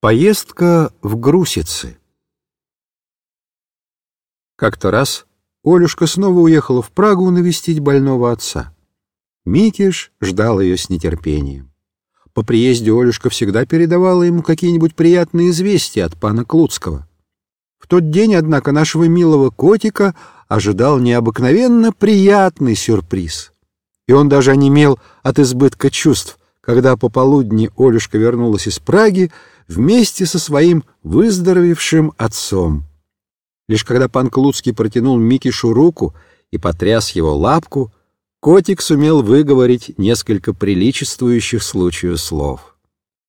Поездка в Грусицы Как-то раз Олюшка снова уехала в Прагу навестить больного отца. Микиш ждал ее с нетерпением. По приезде Олюшка всегда передавала ему какие-нибудь приятные известия от пана Клуцкого. В тот день, однако, нашего милого котика ожидал необыкновенно приятный сюрприз. И он даже онемел от избытка чувств, когда пополудни Олюшка вернулась из Праги, вместе со своим выздоровевшим отцом. Лишь когда пан Клуцкий протянул Микишу руку и потряс его лапку, котик сумел выговорить несколько приличествующих случаю слов.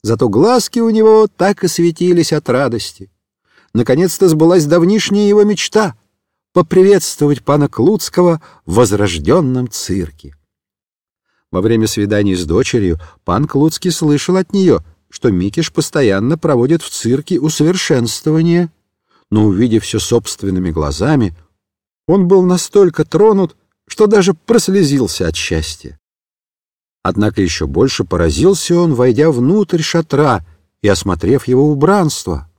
Зато глазки у него так и светились от радости. Наконец-то сбылась давнишняя его мечта — поприветствовать пана Клуцкого в возрожденном цирке. Во время свиданий с дочерью пан Клуцкий слышал от нее — что Микиш постоянно проводит в цирке усовершенствование, но, увидев все собственными глазами, он был настолько тронут, что даже прослезился от счастья. Однако еще больше поразился он, войдя внутрь шатра и осмотрев его убранство.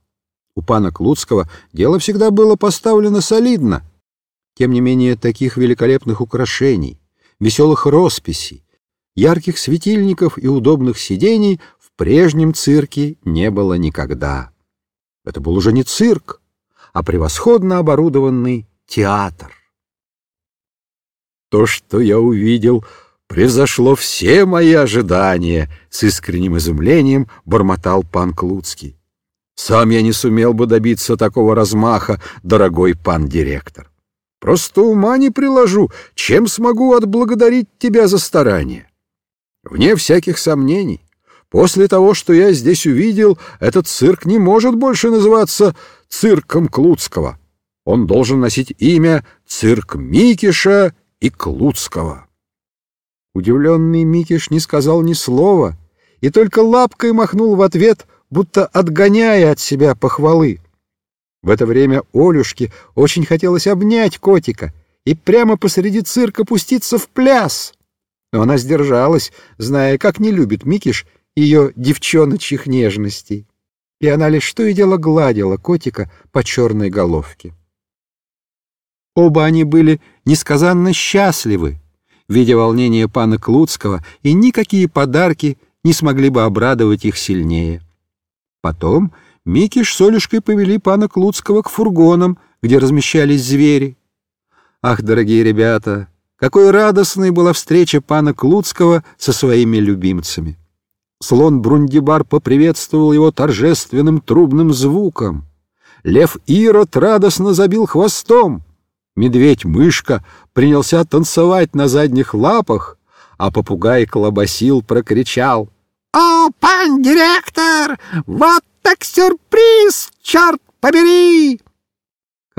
У пана Клуцкого дело всегда было поставлено солидно. Тем не менее, таких великолепных украшений, веселых росписей, ярких светильников и удобных сидений прежнем цирке не было никогда. Это был уже не цирк, а превосходно оборудованный театр. То, что я увидел, превзошло все мои ожидания, с искренним изумлением бормотал пан Клуцкий. Сам я не сумел бы добиться такого размаха, дорогой пан директор. Просто ума не приложу, чем смогу отблагодарить тебя за старание. Вне всяких сомнений, После того, что я здесь увидел, этот цирк не может больше называться цирком Клуцкого. Он должен носить имя «Цирк Микиша и Клуцкого». Удивленный Микиш не сказал ни слова и только лапкой махнул в ответ, будто отгоняя от себя похвалы. В это время Олюшке очень хотелось обнять котика и прямо посреди цирка пуститься в пляс. Но она сдержалась, зная, как не любит Микиш ее девчоночьих нежностей, и она лишь что и дело гладила котика по черной головке. Оба они были несказанно счастливы, видя волнение пана Клуцкого, и никакие подарки не смогли бы обрадовать их сильнее. Потом Микиш с Олюшкой повели пана Клуцкого к фургонам, где размещались звери. Ах, дорогие ребята, какой радостной была встреча пана Клуцкого со своими любимцами! Слон Брундибар поприветствовал его торжественным трубным звуком. Лев Ирод радостно забил хвостом. Медведь-мышка принялся танцевать на задних лапах, а попугай Колобасил прокричал. «О, пан директор, вот так сюрприз, черт побери!»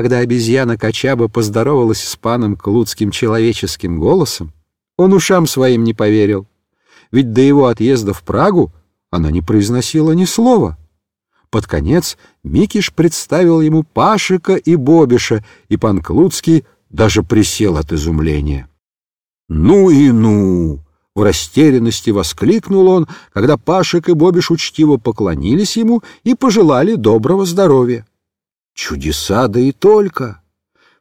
Когда обезьяна Качаба поздоровалась с паном Клудским человеческим голосом, он ушам своим не поверил ведь до его отъезда в Прагу она не произносила ни слова. Под конец Микиш представил ему Пашика и Бобиша, и пан Клуцкий даже присел от изумления. «Ну и ну!» — в растерянности воскликнул он, когда Пашик и Бобиш учтиво поклонились ему и пожелали доброго здоровья. «Чудеса, да и только!»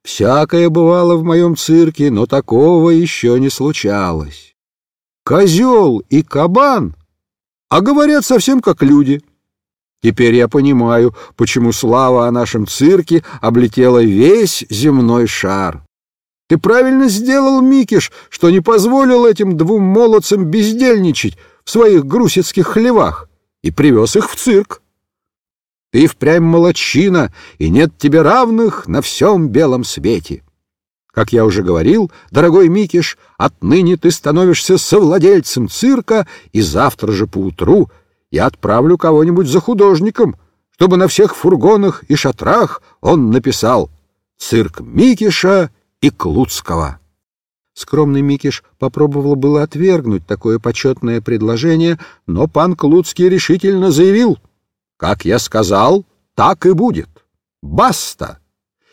Всякое бывало в моем цирке, но такого еще не случалось козел и кабан, а говорят совсем как люди. Теперь я понимаю, почему слава о нашем цирке облетела весь земной шар. Ты правильно сделал, Микиш, что не позволил этим двум молодцам бездельничать в своих грусицких хлевах и привез их в цирк. Ты впрямь молодчина, и нет тебе равных на всем белом свете. Как я уже говорил, дорогой Микиш, отныне ты становишься совладельцем цирка, и завтра же поутру я отправлю кого-нибудь за художником, чтобы на всех фургонах и шатрах он написал «Цирк Микиша и Клуцкого». Скромный Микиш попробовал было отвергнуть такое почетное предложение, но пан Клуцкий решительно заявил «Как я сказал, так и будет. Баста!»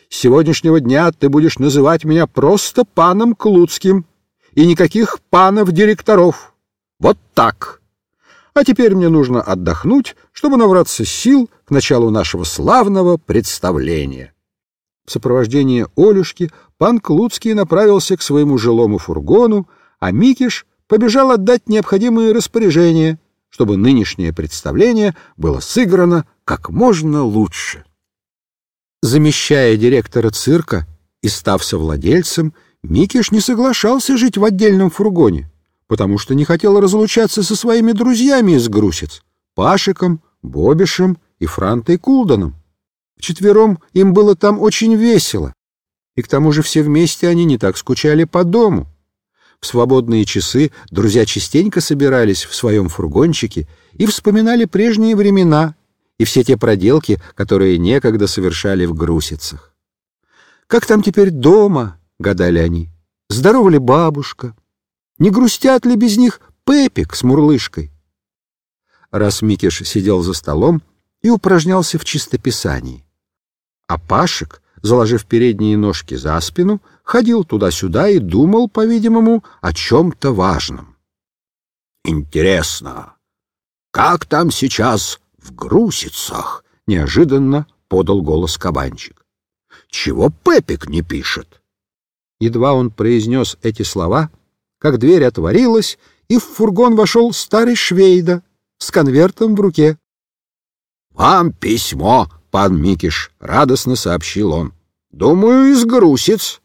С сегодняшнего дня ты будешь называть меня просто паном Клуцким, и никаких панов-директоров. Вот так. А теперь мне нужно отдохнуть, чтобы набраться сил к началу нашего славного представления. В сопровождении Олюшки пан Клуцкий направился к своему жилому фургону, а Микиш побежал отдать необходимые распоряжения, чтобы нынешнее представление было сыграно как можно лучше. Замещая директора цирка и став совладельцем, Микиш не соглашался жить в отдельном фургоне, потому что не хотел разлучаться со своими друзьями из Грусец — Пашиком, Бобишем и Франтой Кулданом. Вчетвером им было там очень весело, и к тому же все вместе они не так скучали по дому. В свободные часы друзья частенько собирались в своем фургончике и вспоминали прежние времена и все те проделки, которые некогда совершали в Грусицах. «Как там теперь дома?» — гадали они. «Здорова ли бабушка? Не грустят ли без них Пепик с Мурлышкой?» Раз Микиш сидел за столом и упражнялся в чистописании. А Пашек, заложив передние ножки за спину, ходил туда-сюда и думал, по-видимому, о чем-то важном. «Интересно, как там сейчас в Грусицах?» — неожиданно подал голос кабанчик. «Чего Пепик не пишет?» Едва он произнес эти слова, как дверь отворилась, и в фургон вошел старый Швейда с конвертом в руке. «Вам письмо, пан Микиш», — радостно сообщил он. «Думаю, из Грусиц.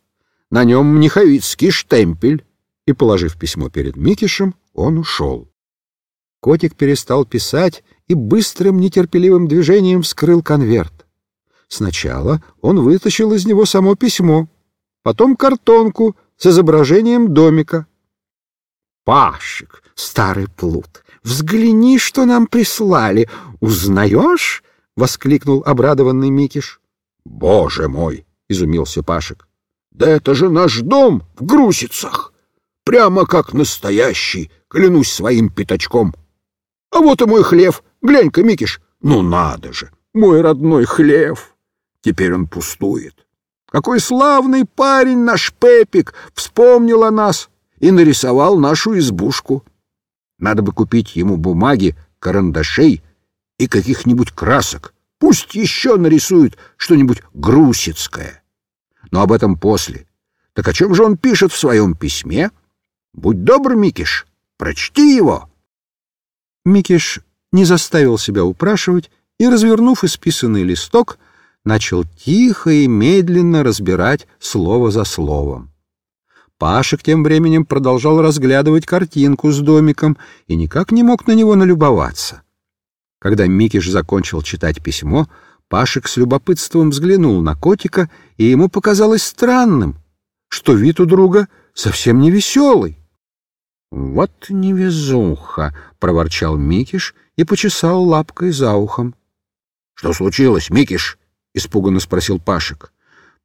На нем мниховицкий штемпель». И, положив письмо перед Микишем, он ушел. Котик перестал писать и быстрым нетерпеливым движением вскрыл конверт. Сначала он вытащил из него само письмо, потом картонку с изображением домика. «Пашик, старый плут, взгляни, что нам прислали. Узнаешь?» — воскликнул обрадованный Микиш. «Боже мой!» — изумился Пашик. «Да это же наш дом в Грусицах! Прямо как настоящий, клянусь своим пятачком. А вот и мой хлев. Глянь-ка, Микиш, ну надо же, мой родной хлев. Теперь он пустует. Какой славный парень наш Пепик вспомнил о нас и нарисовал нашу избушку. Надо бы купить ему бумаги, карандашей и каких-нибудь красок. Пусть еще нарисует что-нибудь грусицкое. Но об этом после. Так о чем же он пишет в своем письме? Будь добр, Микиш, прочти его. Микиш не заставил себя упрашивать и, развернув исписанный листок, начал тихо и медленно разбирать слово за словом. Пашек тем временем продолжал разглядывать картинку с домиком и никак не мог на него налюбоваться. Когда Микиш закончил читать письмо, Пашек с любопытством взглянул на котика, и ему показалось странным, что вид у друга совсем не веселый. «Вот невезуха!» — проворчал Микиш и почесал лапкой за ухом. «Что случилось, Микиш?» — испуганно спросил Пашек.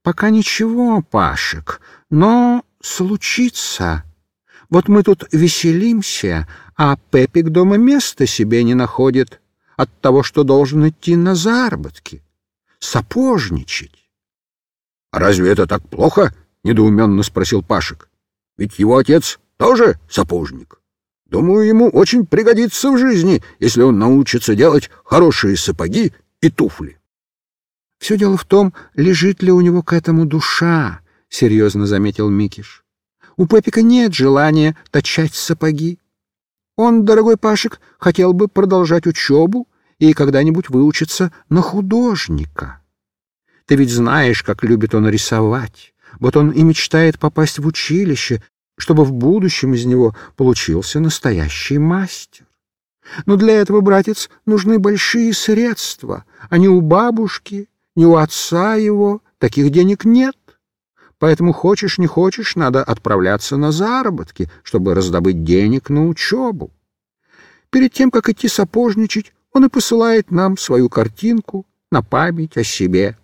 «Пока ничего, Пашек, но случится. Вот мы тут веселимся, а Пепик дома места себе не находит от того, что должен идти на заработки, сапожничать. — А разве это так плохо? — недоуменно спросил Пашек. — Ведь его отец тоже сапожник. Думаю, ему очень пригодится в жизни, если он научится делать хорошие сапоги и туфли. — Все дело в том, лежит ли у него к этому душа, — серьезно заметил Микиш. — У Пепика нет желания точать сапоги. Он, дорогой Пашек, хотел бы продолжать учебу и когда-нибудь выучиться на художника. Ты ведь знаешь, как любит он рисовать. Вот он и мечтает попасть в училище, чтобы в будущем из него получился настоящий мастер. Но для этого, братец, нужны большие средства, а ни у бабушки, ни у отца его таких денег нет. Поэтому хочешь, не хочешь, надо отправляться на заработки, чтобы раздобыть денег на учебу. Перед тем, как идти сапожничать, он и посылает нам свою картинку на память о себе.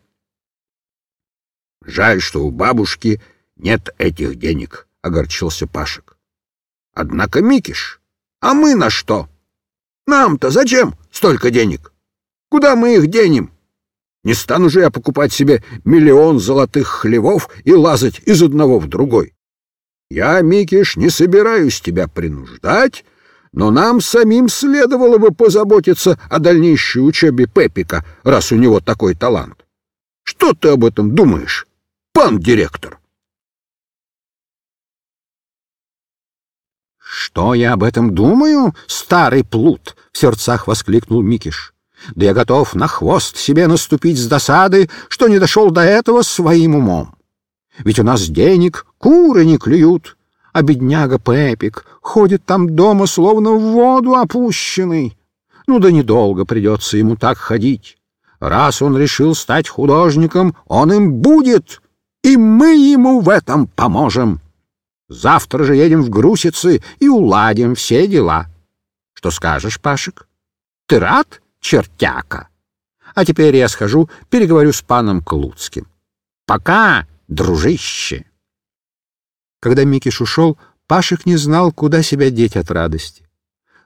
— Жаль, что у бабушки нет этих денег, — огорчился Пашек. — Однако, Микиш, а мы на что? Нам-то зачем столько денег? Куда мы их денем? Не стану же я покупать себе миллион золотых хлевов и лазать из одного в другой. Я, Микиш, не собираюсь тебя принуждать, Но нам самим следовало бы позаботиться о дальнейшей учебе Пепика, раз у него такой талант. Что ты об этом думаешь, пан директор? «Что я об этом думаю, старый плут?» — в сердцах воскликнул Микиш. «Да я готов на хвост себе наступить с досады, что не дошел до этого своим умом. Ведь у нас денег куры не клюют, а бедняга Пепик ходит там дома словно в воду опущенный. Ну да недолго придется ему так ходить. Раз он решил стать художником, он им будет, и мы ему в этом поможем. Завтра же едем в Грусицы и уладим все дела. Что скажешь, Пашек? Ты рад, чертяка? А теперь я схожу, переговорю с паном Клуцким. Пока, дружище. Когда Микиш ушел, Пашек не знал, куда себя деть от радости.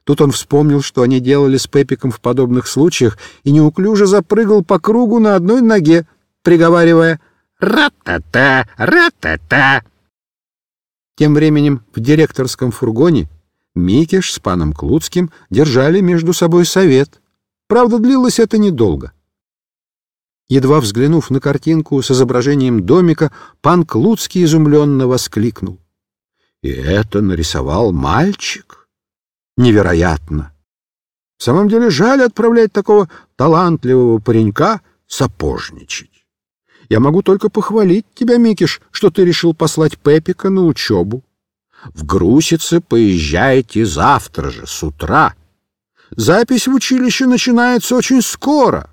Тут он вспомнил, что они делали с Пепиком в подобных случаях, и неуклюже запрыгал по кругу на одной ноге, приговаривая «Ра-та-та! Ра-та-та!». Тем временем в директорском фургоне Микиш с паном Клуцким держали между собой совет. Правда, длилось это недолго. Едва взглянув на картинку с изображением домика, пан Клуцкий изумленно воскликнул. «И это нарисовал мальчик? Невероятно! В самом деле жаль отправлять такого талантливого паренька сапожничать. Я могу только похвалить тебя, Микиш, что ты решил послать Пепика на учебу. В Грусице поезжайте завтра же, с утра. Запись в училище начинается очень скоро».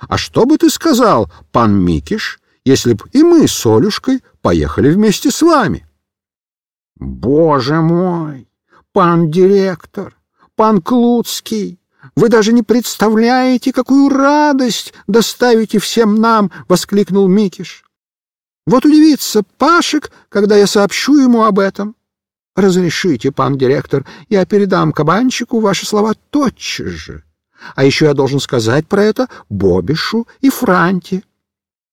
А что бы ты сказал, пан Микиш, если б и мы с Олюшкой поехали вместе с вами? Боже мой, пан директор, пан Клуцкий, вы даже не представляете, какую радость доставите всем нам, воскликнул Микиш. Вот удивится Пашек, когда я сообщу ему об этом. Разрешите, пан директор, я передам кабанчику ваши слова тотчас же. А еще я должен сказать про это Бобишу и Франте.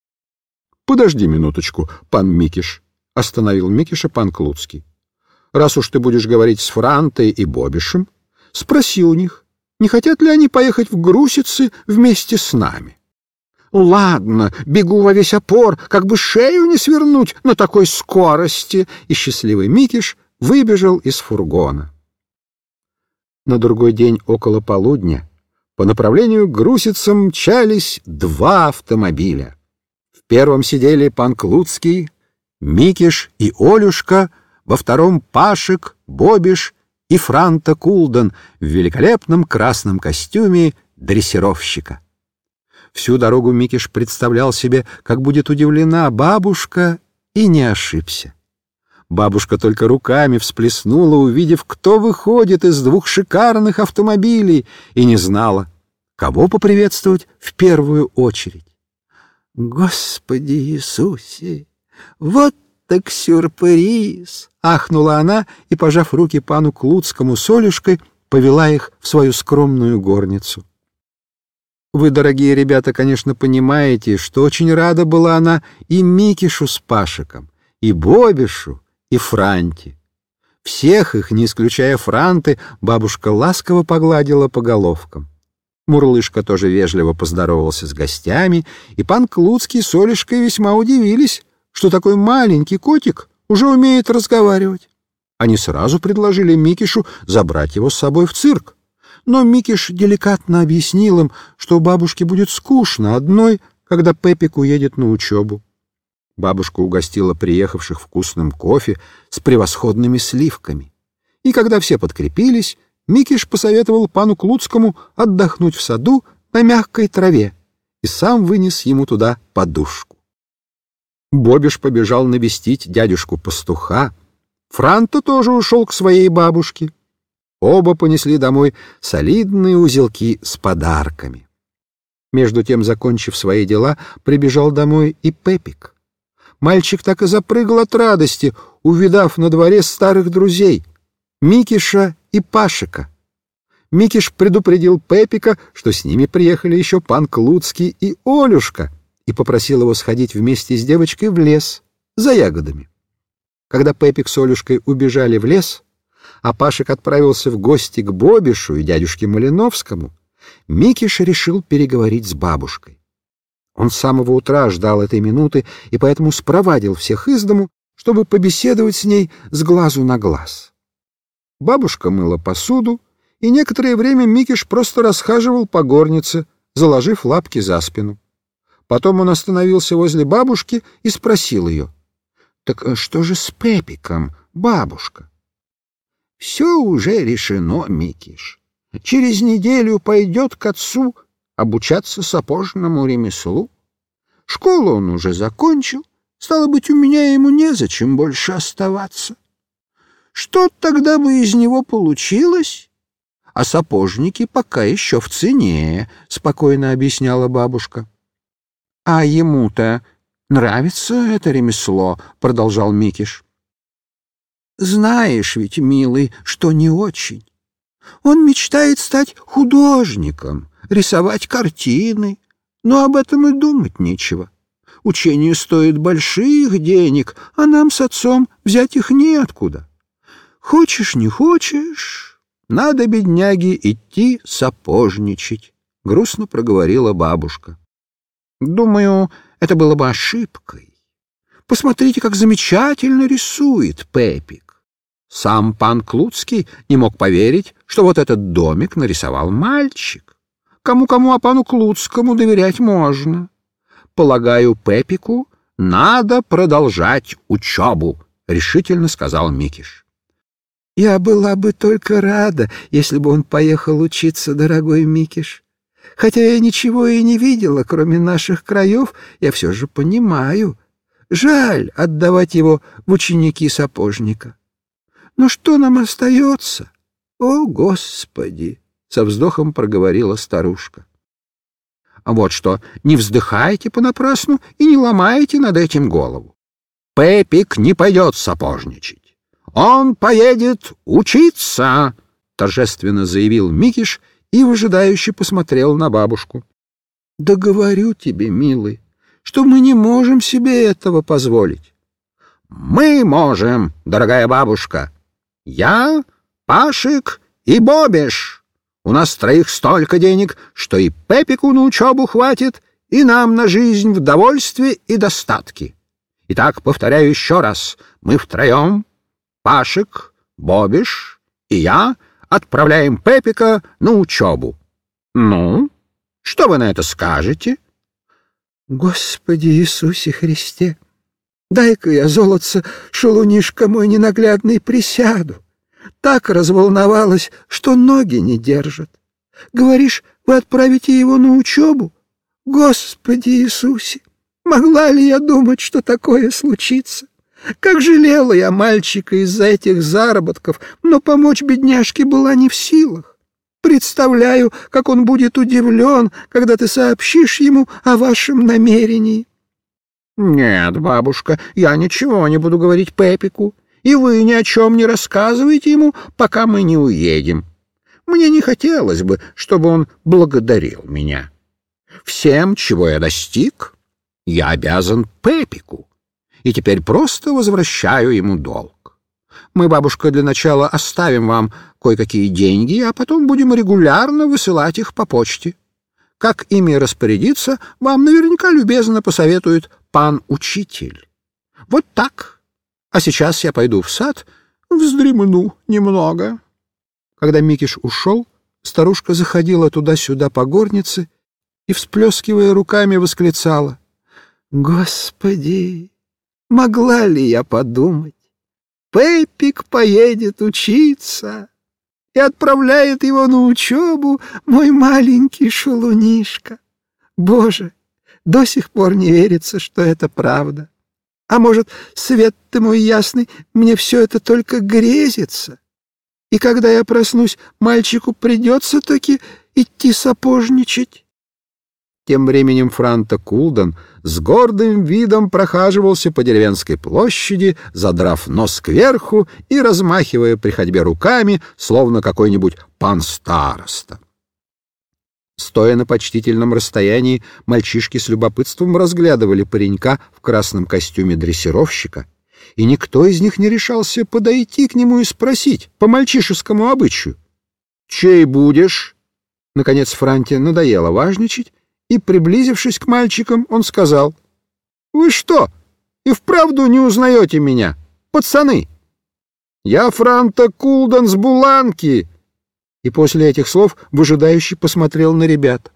— Подожди минуточку, пан Микиш, — остановил Микиша пан Клуцкий. — Раз уж ты будешь говорить с Франтой и Бобишем, спроси у них, не хотят ли они поехать в Грусицы вместе с нами. — Ладно, бегу во весь опор, как бы шею не свернуть на такой скорости, и счастливый Микиш выбежал из фургона. На другой день около полудня по направлению к Грусицам мчались два автомобиля. В первом сидели пан Клуцкий, Микиш и Олюшка, во втором Пашек, Бобиш и Франта Кулден в великолепном красном костюме дрессировщика. Всю дорогу Микиш представлял себе, как будет удивлена бабушка, и не ошибся. Бабушка только руками всплеснула, увидев, кто выходит из двух шикарных автомобилей, и не знала, кого поприветствовать в первую очередь. «Господи Иисусе! Вот так сюрприз!» — ахнула она и, пожав руки пану Клудскому солюшкой, повела их в свою скромную горницу. Вы, дорогие ребята, конечно, понимаете, что очень рада была она и Микишу с Пашиком, и Бобишу, и Франти. Всех их, не исключая Франты, бабушка ласково погладила по головкам. Мурлышка тоже вежливо поздоровался с гостями, и пан Клуцкий с Олешкой весьма удивились, что такой маленький котик уже умеет разговаривать. Они сразу предложили Микишу забрать его с собой в цирк. Но Микиш деликатно объяснил им, что бабушке будет скучно одной, когда Пепик уедет на учебу. Бабушка угостила приехавших вкусным кофе с превосходными сливками. И когда все подкрепились, Микиш посоветовал пану Клуцкому отдохнуть в саду на мягкой траве и сам вынес ему туда подушку. Бобиш побежал навестить дядюшку-пастуха. Франто тоже ушел к своей бабушке. Оба понесли домой солидные узелки с подарками. Между тем, закончив свои дела, прибежал домой и Пепик. Мальчик так и запрыгал от радости, увидав на дворе старых друзей — Микиша и Пашика. Микиш предупредил Пепика, что с ними приехали еще пан Клуцкий и Олюшка, и попросил его сходить вместе с девочкой в лес за ягодами. Когда Пепик с Олюшкой убежали в лес, а Пашек отправился в гости к Бобишу и дядюшке Малиновскому, Микиш решил переговорить с бабушкой. Он с самого утра ждал этой минуты и поэтому спровадил всех из дому, чтобы побеседовать с ней с глазу на глаз. Бабушка мыла посуду, и некоторое время Микиш просто расхаживал по горнице, заложив лапки за спину. Потом он остановился возле бабушки и спросил ее, «Так что же с Пепиком, бабушка?» «Все уже решено, Микиш. Через неделю пойдет к отцу обучаться сапожному ремеслу. Школу он уже закончил, стало быть, у меня ему незачем больше оставаться. Что тогда бы из него получилось? А сапожники пока еще в цене, — спокойно объясняла бабушка. — А ему-то нравится это ремесло, — продолжал Микиш. — Знаешь ведь, милый, что не очень. Он мечтает стать художником, рисовать картины, но об этом и думать нечего. Учение стоит больших денег, а нам с отцом взять их неоткуда. Хочешь, не хочешь, надо, бедняге, идти сапожничать, — грустно проговорила бабушка. Думаю, это было бы ошибкой. Посмотрите, как замечательно рисует Пепик. Сам пан Клуцкий не мог поверить, что вот этот домик нарисовал мальчик. Кому-кому, а пану Клуцкому доверять можно. Полагаю, Пепику надо продолжать учебу, — решительно сказал Микиш. Я была бы только рада, если бы он поехал учиться, дорогой Микиш. Хотя я ничего и не видела, кроме наших краев, я все же понимаю. Жаль отдавать его в ученики сапожника. Но что нам остается? О, Господи! — со вздохом проговорила старушка. А вот что, не вздыхайте понапрасну и не ломайте над этим голову. Пепик не пойдет сапожничать. «Он поедет учиться!» — торжественно заявил Микиш и выжидающе посмотрел на бабушку. «Да говорю тебе, милый, что мы не можем себе этого позволить». «Мы можем, дорогая бабушка. Я, Пашик и Бобиш. У нас троих столько денег, что и Пепику на учебу хватит, и нам на жизнь в довольстве и достатке. Итак, повторяю еще раз, мы втроем Пашек, Бобиш и я отправляем Пепика на учебу. Ну, что вы на это скажете? Господи Иисусе Христе, дай-ка я, золотце, шелунишка мой ненаглядный, присяду. Так разволновалась, что ноги не держат. Говоришь, вы отправите его на учебу? Господи Иисусе, могла ли я думать, что такое случится? Как жалела я мальчика из-за этих заработков, но помочь бедняжке была не в силах. Представляю, как он будет удивлен, когда ты сообщишь ему о вашем намерении. — Нет, бабушка, я ничего не буду говорить Пепику, и вы ни о чем не рассказывайте ему, пока мы не уедем. Мне не хотелось бы, чтобы он благодарил меня. Всем, чего я достиг, я обязан Пепику и теперь просто возвращаю ему долг. Мы, бабушка, для начала оставим вам кое-какие деньги, а потом будем регулярно высылать их по почте. Как ими распорядиться, вам наверняка любезно посоветует пан-учитель. Вот так. А сейчас я пойду в сад, вздремну немного. Когда Микиш ушел, старушка заходила туда-сюда по горнице и, всплескивая руками, восклицала. «Господи, Могла ли я подумать? Пепик поедет учиться и отправляет его на учебу мой маленький шалунишка. Боже, до сих пор не верится, что это правда. А может, свет ты мой ясный, мне все это только грезится. И когда я проснусь, мальчику придется таки идти сапожничать. Тем временем Франта Кулден с гордым видом прохаживался по деревенской площади, задрав нос кверху и размахивая при ходьбе руками, словно какой-нибудь пан-староста. Стоя на почтительном расстоянии, мальчишки с любопытством разглядывали паренька в красном костюме дрессировщика и никто из них не решался подойти к нему и спросить по мальчишескому обычаю. «Чей будешь?» Наконец Франте надоело важничать, и, приблизившись к мальчикам, он сказал, «Вы что, и вправду не узнаете меня, пацаны? Я Франта Кулдан с Буланки!» И после этих слов выжидающий посмотрел на ребят.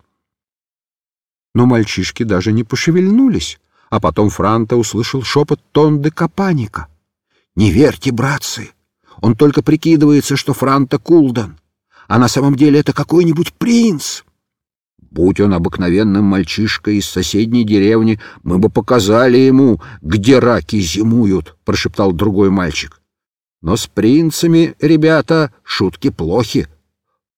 Но мальчишки даже не пошевельнулись, а потом Франта услышал шепот Тонды Капаника. «Не верьте, братцы! Он только прикидывается, что Франта Кулдан, а на самом деле это какой-нибудь принц!» Будь он обыкновенным мальчишкой из соседней деревни, мы бы показали ему, где раки зимуют, — прошептал другой мальчик. Но с принцами, ребята, шутки плохи.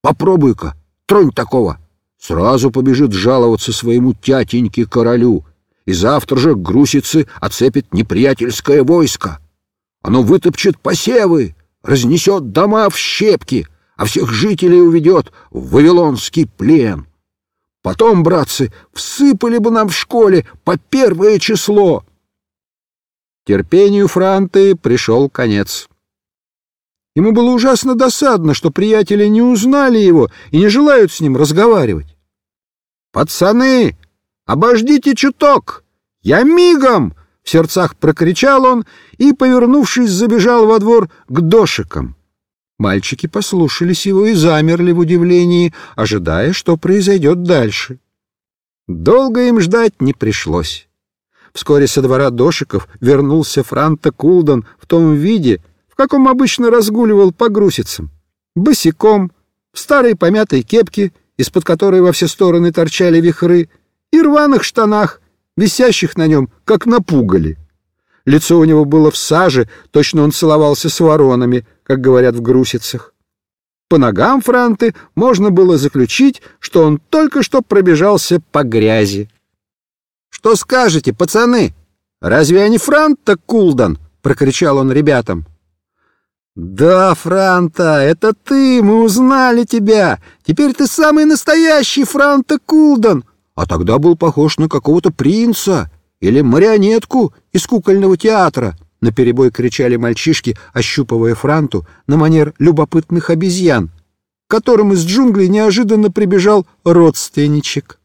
Попробуй-ка, тронь такого. Сразу побежит жаловаться своему тятеньке-королю, и завтра же к Грусице оцепит неприятельское войско. Оно вытопчет посевы, разнесет дома в щепки, а всех жителей уведет в вавилонский плен. Потом, братцы, всыпали бы нам в школе по первое число. Терпению Франты пришел конец. Ему было ужасно досадно, что приятели не узнали его и не желают с ним разговаривать. «Пацаны, обождите чуток! Я мигом!» — в сердцах прокричал он и, повернувшись, забежал во двор к дошикам. Мальчики послушались его и замерли в удивлении, ожидая, что произойдет дальше. Долго им ждать не пришлось. Вскоре со двора дошиков вернулся Франта Кулдан в том виде, каком обычно разгуливал по грусицам. Босиком, в старой помятой кепке, из-под которой во все стороны торчали вихры, и рваных штанах, висящих на нем, как на пугале. Лицо у него было в саже, точно он целовался с воронами, как говорят в грусицах. По ногам Франты можно было заключить, что он только что пробежался по грязи. «Что скажете, пацаны? Разве не Франта Кулдан?» — прокричал он ребятам. «Да, Франта, это ты, мы узнали тебя. Теперь ты самый настоящий Франта Кулдан. А тогда был похож на какого-то принца или марионетку из кукольного театра», — наперебой кричали мальчишки, ощупывая Франту на манер любопытных обезьян, к которым из джунглей неожиданно прибежал родственничек.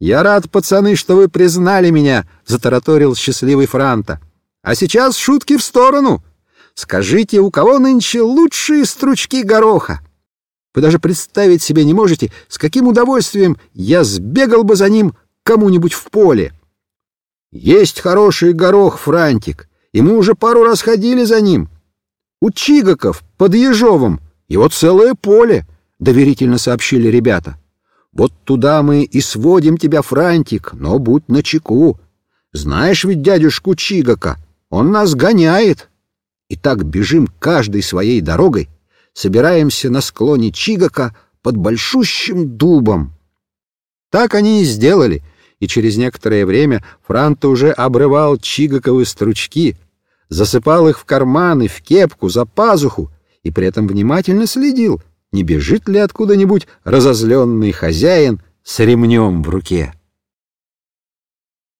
«Я рад, пацаны, что вы признали меня», — затараторил счастливый Франта. «А сейчас шутки в сторону. Скажите, у кого нынче лучшие стручки гороха? Вы даже представить себе не можете, с каким удовольствием я сбегал бы за ним кому-нибудь в поле». Есть хороший горох, Франтик, и мы уже пару раз ходили за ним. У Чигаков под Ежовым его целое поле, — доверительно сообщили ребята. Вот туда мы и сводим тебя, Франтик, но будь начеку. Знаешь ведь дядюшку Чигака, он нас гоняет. И так бежим каждой своей дорогой, собираемся на склоне Чигака под большущим дубом. Так они и сделали — и через некоторое время Франта уже обрывал чигаковые стручки, засыпал их в карманы, в кепку, за пазуху, и при этом внимательно следил, не бежит ли откуда-нибудь разозленный хозяин с ремнем в руке.